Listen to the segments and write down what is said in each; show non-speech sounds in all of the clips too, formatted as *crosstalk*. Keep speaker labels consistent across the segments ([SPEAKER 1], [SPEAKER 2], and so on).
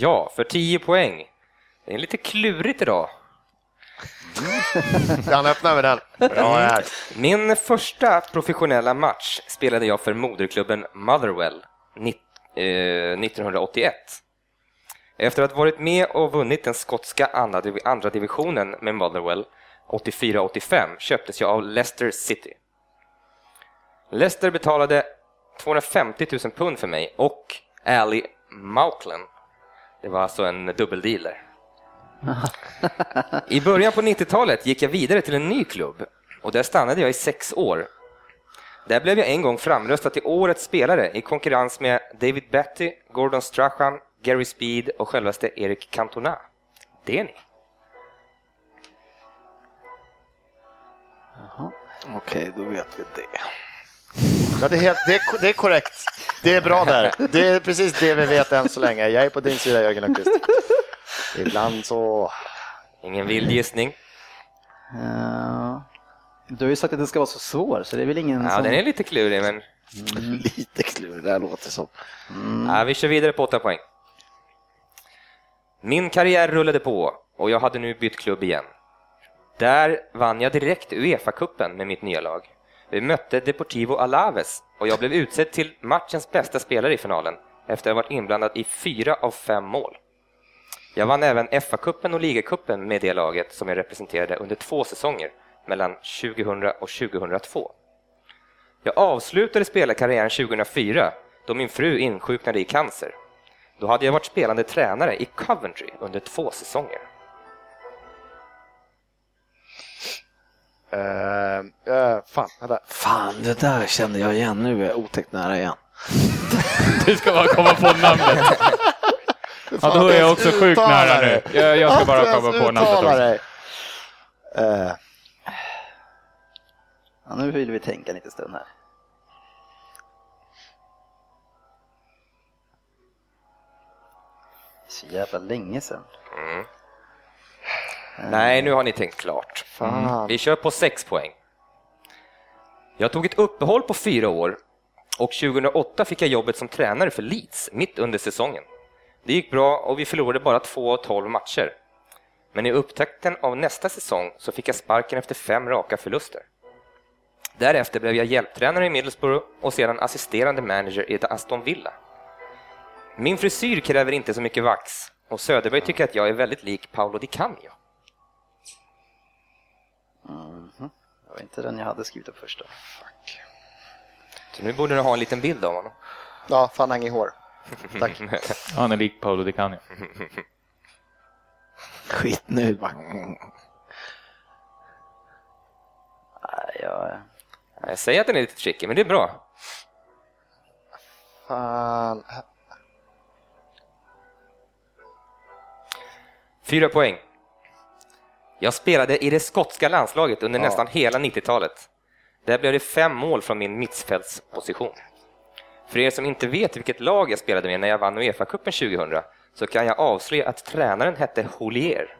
[SPEAKER 1] Ja, för 10 poäng. Det är lite klurigt idag.
[SPEAKER 2] Han öppnar med den. Bra här.
[SPEAKER 1] Min första professionella match spelade jag för moderklubben Motherwell ni- eh, 1981. Efter att varit med och vunnit den skotska andra divisionen med Motherwell 84-85 köptes jag av Leicester City. Leicester betalade 250 000 pund för mig och Ali Mauklen. Det var alltså en dubbeldeal där. *laughs* I början på 90-talet gick jag vidare till en ny klubb och där stannade jag i sex år. Där blev jag en gång framröstad till årets spelare i konkurrens med David Batty, Gordon Strachan, Gary Speed och självaste Eric Cantona. Det är ni.
[SPEAKER 3] Okej, då vet vi det.
[SPEAKER 2] Ja, det, är helt, det, är, det är korrekt. Det är bra där. Det är precis det vi vet än så länge. Jag är på din sida Jörgen Lundqvist. Ibland så...
[SPEAKER 1] Ingen vild gissning.
[SPEAKER 4] Ja. Du har ju sagt att den ska vara så svår, så det är väl ingen
[SPEAKER 1] Ja,
[SPEAKER 4] som...
[SPEAKER 1] den är lite klurig, men *laughs*
[SPEAKER 3] Lite klurigt, det här låter som.
[SPEAKER 1] ja, vi kör vidare på åtta poäng. Min karriär rullade på och jag hade nu bytt klubb igen. Där vann jag direkt Uefa-cupen med mitt nya lag. Vi mötte Deportivo Alaves och jag blev utsedd till matchens bästa spelare i finalen efter att ha varit inblandad i fyra av fem mål. Jag vann även FA-cupen och ligacupen med det laget som jag representerade under två säsonger mellan 2000 och 2002. Jag avslutade spelarkarriären 2004 då min fru insjuknade i cancer. Då hade jag varit spelande tränare i Coventry under två säsonger.
[SPEAKER 2] Uh, uh, fan, vänta.
[SPEAKER 3] Fan, det där kände jag igen. Nu är jag otäckt nära igen.
[SPEAKER 5] Du ska bara komma på namnet. Ja, då är jag också sjukt nära nu. Jag, jag ska bara komma på namnet också.
[SPEAKER 2] Uh,
[SPEAKER 4] Ja, nu vill vi tänka lite stund här. Så jävla länge sedan.
[SPEAKER 1] Nej, nu har ni tänkt klart.
[SPEAKER 2] fan.
[SPEAKER 1] Vi kör på sex poäng. Jag tog ett uppehåll på fyra år och 2008 fick jag jobbet som tränare för Leeds mitt under säsongen. Det gick bra och vi förlorade bara två av tolv matcher. Men i upptakten av nästa säsong så fick jag sparken efter fem raka förluster. Därefter blev jag hjälptränare i Middlesbrough och sedan assisterande manager i Aston Villa. Min frisyr kräver inte så mycket vax och Söderberg tycker att jag är väldigt lik Paolo Di Canio.
[SPEAKER 4] Det var inte den jag hade skrivit upp först då.
[SPEAKER 1] Så nu borde du ha en liten bild av honom.
[SPEAKER 2] Ja, fan han i hår. Tack. *laughs*
[SPEAKER 5] Han är lik Paolo Di Canio. *laughs*
[SPEAKER 3] Skit nu. bara.
[SPEAKER 4] Nej, jag...
[SPEAKER 1] Jag säger att den är lite tricky, men det är bra.
[SPEAKER 2] Fan.
[SPEAKER 1] Fyra poäng. Jag spelade i det skotska landslaget under
[SPEAKER 2] Ja.
[SPEAKER 1] nästan hela 90-talet. Där blev det fem mål från min mittfältsposition. För er som inte vet vilket lag jag spelade med när jag vann Uefa-cupen 2000 så kan jag avslöja att tränaren hette Holier.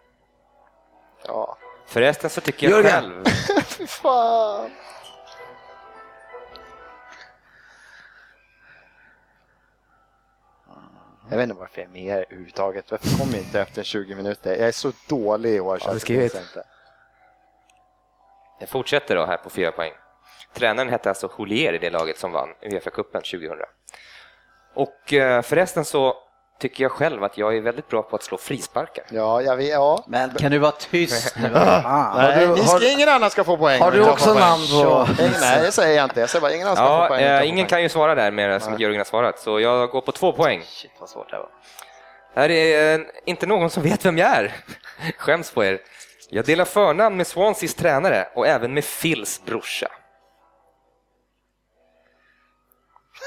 [SPEAKER 2] Ja.
[SPEAKER 1] Förresten så tycker jag
[SPEAKER 3] Jörgen!
[SPEAKER 1] själv... *laughs*
[SPEAKER 2] Jag vet inte varför jag är med överhuvudtaget. Varför kommer jag inte efter 20 minuter? Jag är så dålig i år. det
[SPEAKER 1] skrivit? Jag fortsätter då här på fyra poäng. Tränaren hette alltså Holier i det laget som vann Uefa-cupen 2000. Och eh, förresten så tycker jag själv att jag är väldigt bra på att slå frisparkar.
[SPEAKER 2] Ja, jag vet. Ja.
[SPEAKER 4] Men kan du vara tyst nu? *laughs* Fan.
[SPEAKER 2] Nej,
[SPEAKER 3] du-
[SPEAKER 2] ni
[SPEAKER 3] har-
[SPEAKER 2] ska, ingen annan ska få poäng.
[SPEAKER 3] Har du också
[SPEAKER 2] poäng.
[SPEAKER 3] namn på...
[SPEAKER 2] Nej, det säger jag inte. Jag säger bara ingen annan ska få
[SPEAKER 1] Ja,
[SPEAKER 2] poäng. jag
[SPEAKER 1] eh, ingen
[SPEAKER 2] poäng.
[SPEAKER 1] kan ju svara där mer som Jörgen har svarat, så jag går på två poäng.
[SPEAKER 4] Shit vad svårt det var.
[SPEAKER 1] Här är eh, inte någon som vet vem jag är. *laughs* Skäms på er. Jag delar förnamn med Swanseas tränare och även med Phils brorsa.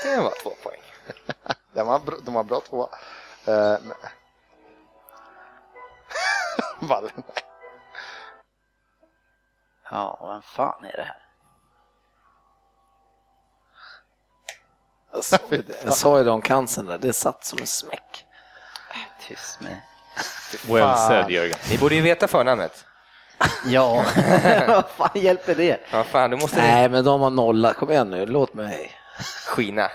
[SPEAKER 1] Det var två poäng. *laughs*
[SPEAKER 2] De var, bra- de var bra två. Uh, men... *laughs* Wallen.
[SPEAKER 4] Ja, vem fan är det här?
[SPEAKER 3] Jag sa ju det. Jag sa ju det om cancern där, det satt som en smäck.
[SPEAKER 4] Tyst med.
[SPEAKER 5] Well said Jörgen.
[SPEAKER 1] Ni borde ju veta förnamnet.
[SPEAKER 4] Ja, *laughs* vad fan hjälper det?
[SPEAKER 1] Ja, fan, då måste
[SPEAKER 3] Nej, men de har nolla. Kom igen nu, låt mig
[SPEAKER 1] skina.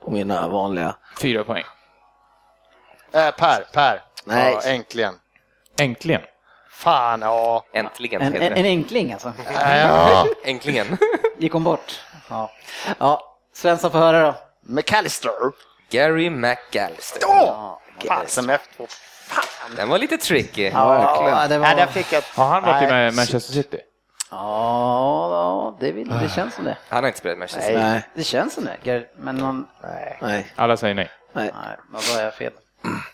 [SPEAKER 3] på mina vanliga.
[SPEAKER 5] Fyra poäng.
[SPEAKER 2] Eh, per, Per.
[SPEAKER 3] Nej.
[SPEAKER 2] Ja, äntligen.
[SPEAKER 5] Äntligen.
[SPEAKER 2] Fan, ja.
[SPEAKER 1] Äntligen
[SPEAKER 4] En, en, en enkling alltså.
[SPEAKER 2] ja. *laughs*
[SPEAKER 1] Äntligen. *laughs*
[SPEAKER 4] Gick hon bort? Ja. ja. Svensson får höra då.
[SPEAKER 2] McAllister.
[SPEAKER 1] Gary McAllister.
[SPEAKER 2] Ja! Fasen F2.
[SPEAKER 1] Den var lite tricky.
[SPEAKER 4] Ja, det var...
[SPEAKER 2] Nej, där fick jag...
[SPEAKER 5] Har han varit i
[SPEAKER 2] Nej.
[SPEAKER 5] Ma- Manchester City?
[SPEAKER 4] Ja, ja det, vill, det känns som det.
[SPEAKER 1] Han har inte spelat i Manchester.
[SPEAKER 3] Nej,
[SPEAKER 4] Det känns som det. Gar- Men någon...
[SPEAKER 2] Nej.
[SPEAKER 3] nej,
[SPEAKER 5] Alla säger nej.
[SPEAKER 3] nej.
[SPEAKER 4] Nej, vad var jag fel? Mm.